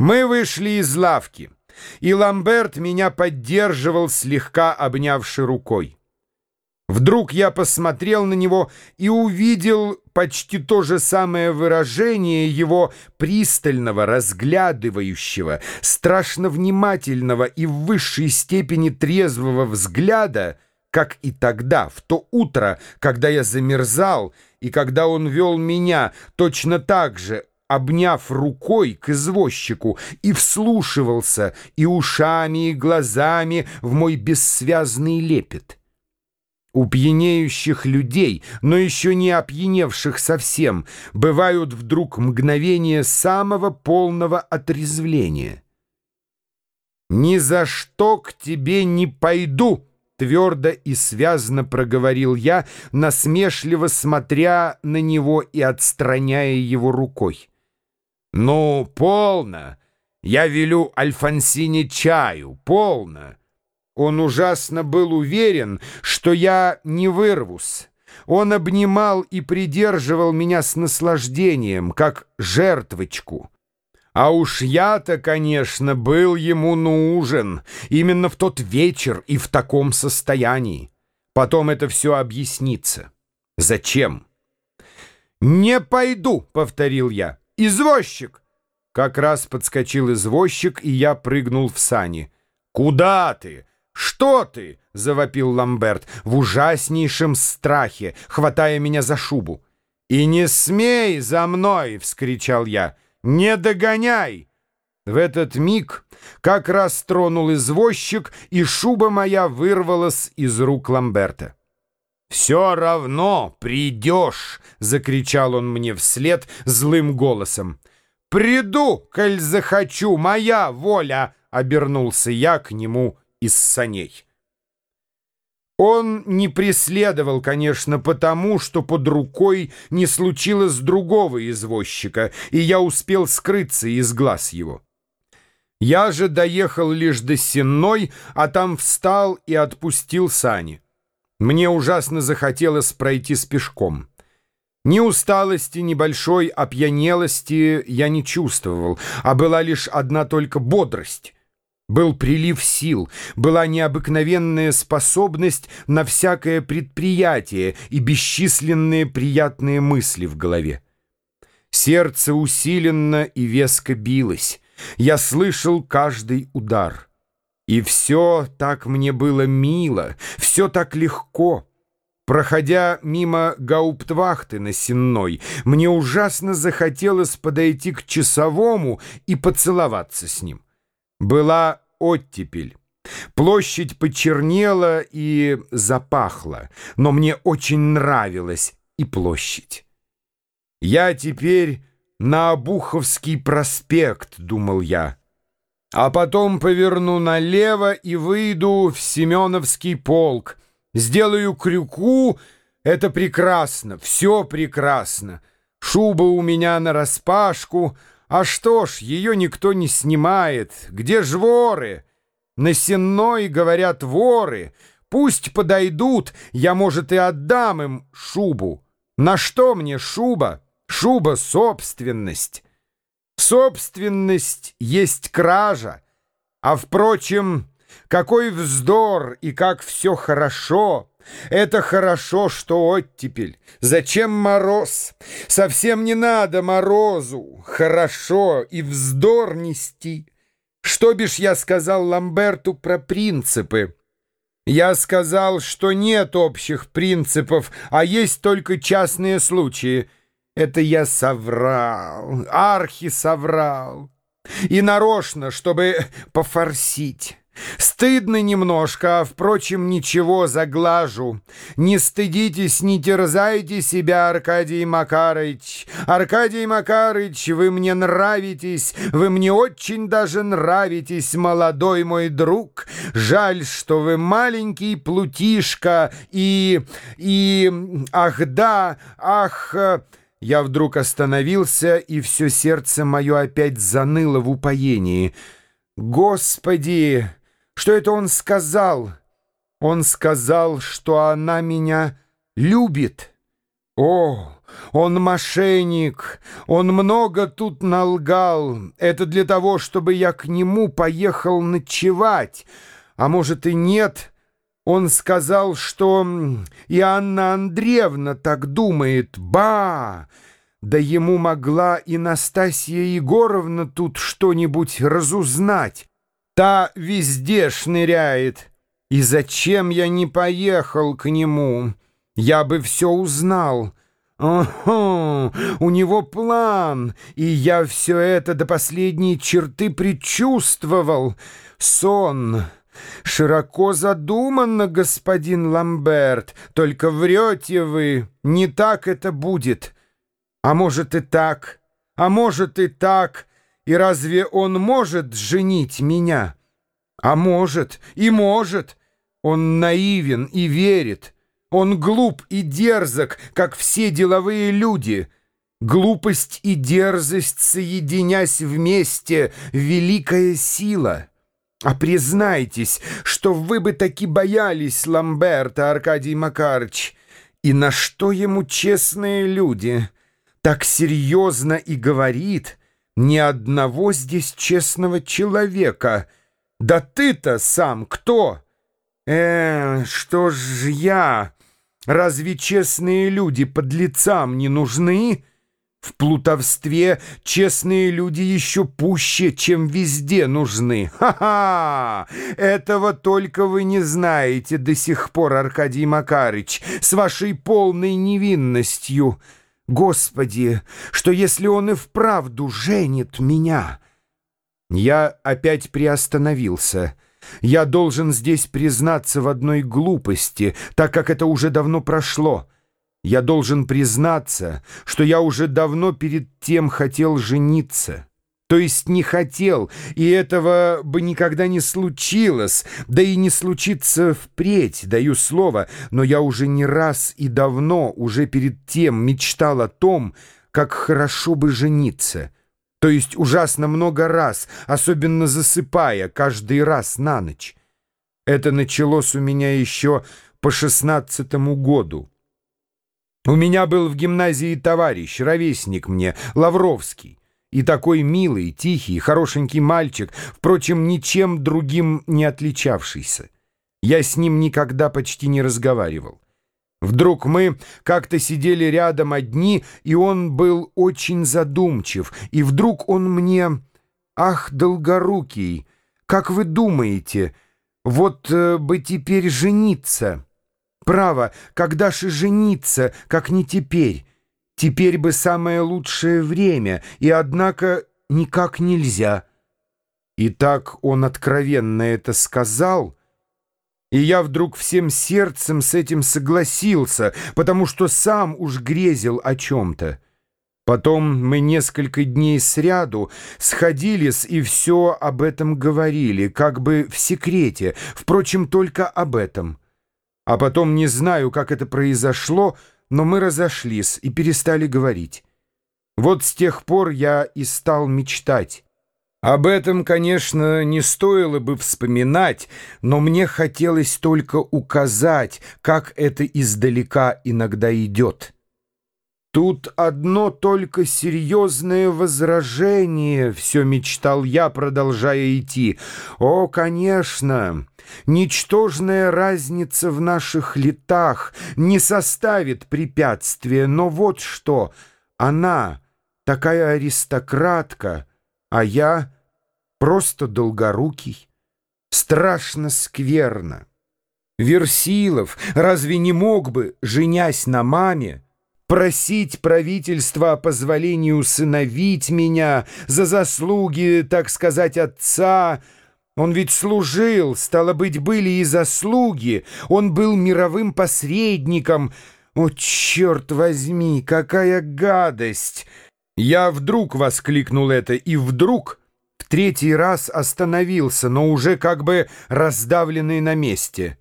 Мы вышли из лавки, и Ламберт меня поддерживал, слегка обнявши рукой. Вдруг я посмотрел на него и увидел почти то же самое выражение его пристального, разглядывающего, страшно внимательного и в высшей степени трезвого взгляда, как и тогда, в то утро, когда я замерзал, и когда он вел меня точно так же, обняв рукой к извозчику, и вслушивался и ушами, и глазами в мой бессвязный лепет. У пьянеющих людей, но еще не опьяневших совсем, бывают вдруг мгновения самого полного отрезвления. «Ни за что к тебе не пойду!» Твердо и связно проговорил я, насмешливо смотря на него и отстраняя его рукой. «Ну, полно! Я велю Альфонсине чаю, полно!» Он ужасно был уверен, что я не вырвусь. Он обнимал и придерживал меня с наслаждением, как жертвочку. А уж я-то, конечно, был ему нужен именно в тот вечер и в таком состоянии. Потом это все объяснится. Зачем? «Не пойду», — повторил я. «Извозчик!» Как раз подскочил извозчик, и я прыгнул в сани. «Куда ты? «Что ты?» — завопил Ламберт в ужаснейшем страхе, хватая меня за шубу. «И не смей за мной!» — вскричал я. «Не догоняй!» В этот миг как раз тронул извозчик, и шуба моя вырвалась из рук Ламберта. «Все равно придешь!» — закричал он мне вслед злым голосом. «Приду, коль захочу, моя воля!» — обернулся я к нему из саней. Он не преследовал, конечно, потому, что под рукой не случилось другого извозчика, и я успел скрыться из глаз его. Я же доехал лишь до Сенной, а там встал и отпустил сани. Мне ужасно захотелось пройти с пешком. Ни усталости, ни большой опьянелости я не чувствовал, а была лишь одна только бодрость. Был прилив сил, была необыкновенная способность на всякое предприятие и бесчисленные приятные мысли в голове. Сердце усиленно и веско билось. Я слышал каждый удар. И все так мне было мило, все так легко. Проходя мимо гауптвахты на Сенной, мне ужасно захотелось подойти к часовому и поцеловаться с ним. Была оттепель. Площадь почернела и запахла, но мне очень нравилась и площадь. «Я теперь на Обуховский проспект», — думал я, «а потом поверну налево и выйду в Семеновский полк, сделаю крюку, это прекрасно, все прекрасно, шуба у меня нараспашку, а что ж, ее никто не снимает. Где ж воры? На сенной, говорят, воры. Пусть подойдут, я, может, и отдам им шубу. На что мне шуба? Шуба — собственность. Собственность есть кража. А, впрочем, какой вздор и как все хорошо — это хорошо, что оттепель. Зачем мороз? Совсем не надо морозу. Хорошо и вздор нести. Что бишь я сказал Ламберту про принципы? Я сказал, что нет общих принципов, а есть только частные случаи. Это я соврал, архи соврал. И нарочно, чтобы пофорсить. Стыдно немножко, а, впрочем, ничего, заглажу. Не стыдитесь, не терзайте себя, Аркадий Макарыч. Аркадий Макарыч, вы мне нравитесь, вы мне очень даже нравитесь, молодой мой друг. Жаль, что вы маленький плутишка и... и... ах да, ах... Я вдруг остановился, и все сердце мое опять заныло в упоении. «Господи!» Что это он сказал? Он сказал, что она меня любит. О, он мошенник, он много тут налгал. Это для того, чтобы я к нему поехал ночевать. А может и нет. Он сказал, что и Анна Андреевна так думает. Ба! Да ему могла и Настасья Егоровна тут что-нибудь разузнать. Та везде шныряет. И зачем я не поехал к нему? Я бы все узнал. Ого, у него план, и я все это до последней черты предчувствовал. Сон. Широко задуманно, господин Ламберт, только врете вы, не так это будет. А может и так, а может и так, и разве он может женить меня? А может, и может. Он наивен и верит. Он глуп и дерзок, как все деловые люди. Глупость и дерзость, соединясь вместе, великая сила. А признайтесь, что вы бы таки боялись Ламберта, Аркадий Макарыч. И на что ему честные люди? Так серьезно и говорит ни одного здесь честного человека. Да ты-то сам кто? Э, что ж я? Разве честные люди под лицам не нужны? В плутовстве честные люди еще пуще, чем везде нужны. Ха-ха! Этого только вы не знаете до сих пор, Аркадий Макарыч, с вашей полной невинностью. Господи, что если он и вправду женит меня? Я опять приостановился. Я должен здесь признаться в одной глупости, так как это уже давно прошло. Я должен признаться, что я уже давно перед тем хотел жениться. То есть не хотел, и этого бы никогда не случилось, да и не случится впредь, даю слово, но я уже не раз и давно уже перед тем мечтал о том, как хорошо бы жениться. То есть ужасно много раз, особенно засыпая, каждый раз на ночь. Это началось у меня еще по шестнадцатому году. У меня был в гимназии товарищ, ровесник мне, Лавровский. И такой милый, тихий, хорошенький мальчик, впрочем, ничем другим не отличавшийся. Я с ним никогда почти не разговаривал. Вдруг мы как-то сидели рядом одни, и он был очень задумчив, и вдруг он мне... «Ах, долгорукий, как вы думаете, вот э, бы теперь жениться?» Право, когда же жениться, как не теперь? Теперь бы самое лучшее время, и, однако, никак нельзя. И так он откровенно это сказал, и я вдруг всем сердцем с этим согласился, потому что сам уж грезил о чем-то. Потом мы несколько дней сряду сходились и все об этом говорили, как бы в секрете, впрочем, только об этом. А потом не знаю, как это произошло, но мы разошлись и перестали говорить. Вот с тех пор я и стал мечтать. Об этом, конечно, не стоило бы вспоминать, но мне хотелось только указать, как это издалека иногда идет. Тут одно только серьезное возражение, все мечтал я, продолжая идти. О, конечно, ничтожная разница в наших летах не составит препятствия, но вот что, она такая аристократка, а я просто долгорукий, страшно скверно. Версилов разве не мог бы, женясь на маме, просить правительства о позволении усыновить меня за заслуги, так сказать, отца. Он ведь служил, стало быть, были и заслуги. Он был мировым посредником. О, черт возьми, какая гадость! Я вдруг воскликнул это, и вдруг в третий раз остановился, но уже как бы раздавленный на месте.